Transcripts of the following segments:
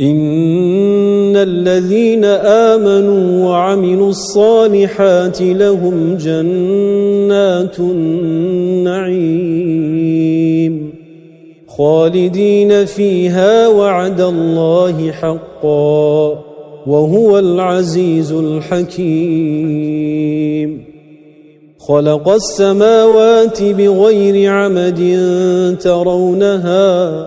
إِنَّ الَّذِينَ آمَنُوا وَعَمِلُوا الصَّالِحَاتِ لَهُمْ جَنَّاتُ النَّعِيمِ خَالِدِينَ فِيهَا وَعْدَ اللَّهِ حَقًّا وَهُوَ الْعَزِيزُ الْحَكِيمُ. خَلَقَ السَّمَاوَاتِ بِغَيْرِ عَمَدٍ تَرَوْنَهَا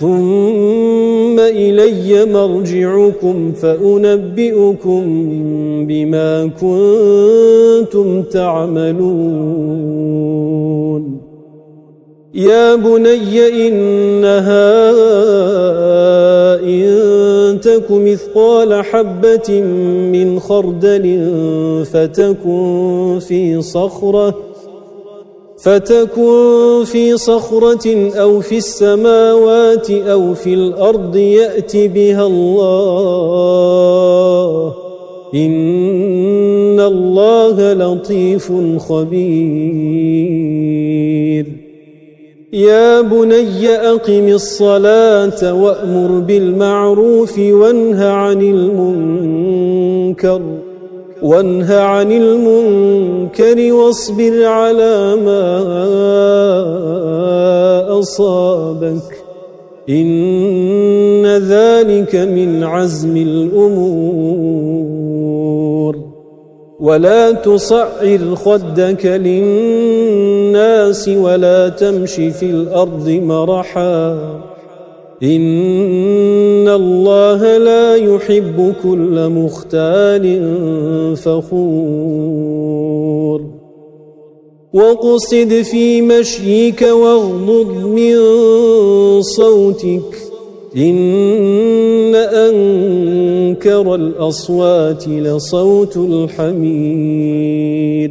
ثم إلي مرجعكم فأنبئكم بما كنتم تعملون. يا بني إنها إن تك مثقال حبة من خردل فتكن في صخرة فتكن في صخرة أو في السماوات أو في الأرض يأت بها الله. إن الله لطيف خبير. يا بني أقم الصلاة وأمر بالمعروف وانه عن المنكر. وانه عن المنكر. واصبر على ما أصابك. إن ذلك من عزم الأمور. ولا تصعر خدك للناس ولا تمش في الأرض مرحا. يحب كل مختال فخور. وقصد في مشيك واغضض من صوتك. إن أنكر الأصوات لصوت الحمير.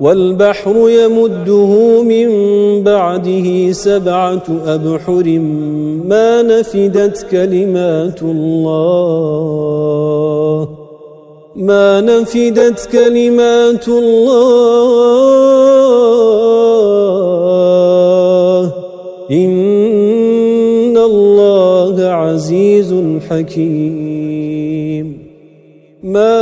والبحر يمده من بعده سبعة أبحر ما نفدت كلمات الله ما نفدت كلمات الله. إن الله عزيز حكيم. ما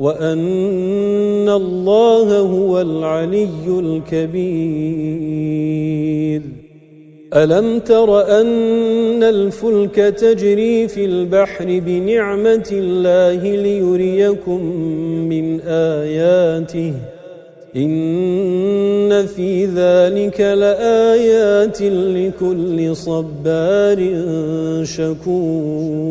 وأن الله هو العلي الكبير. ألم تر أن الفلك تجري في البحر بنعمة الله ليريكم من آياته؟ إن في ذلك لآيات لكل صبار شكور.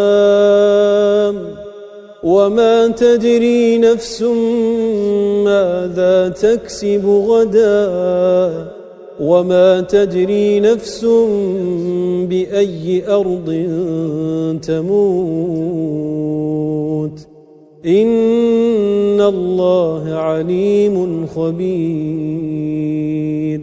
وما تدري نفس ماذا تكسب غدا وما تدري نفس بأي أرض تموت. إن الله عليم خبير.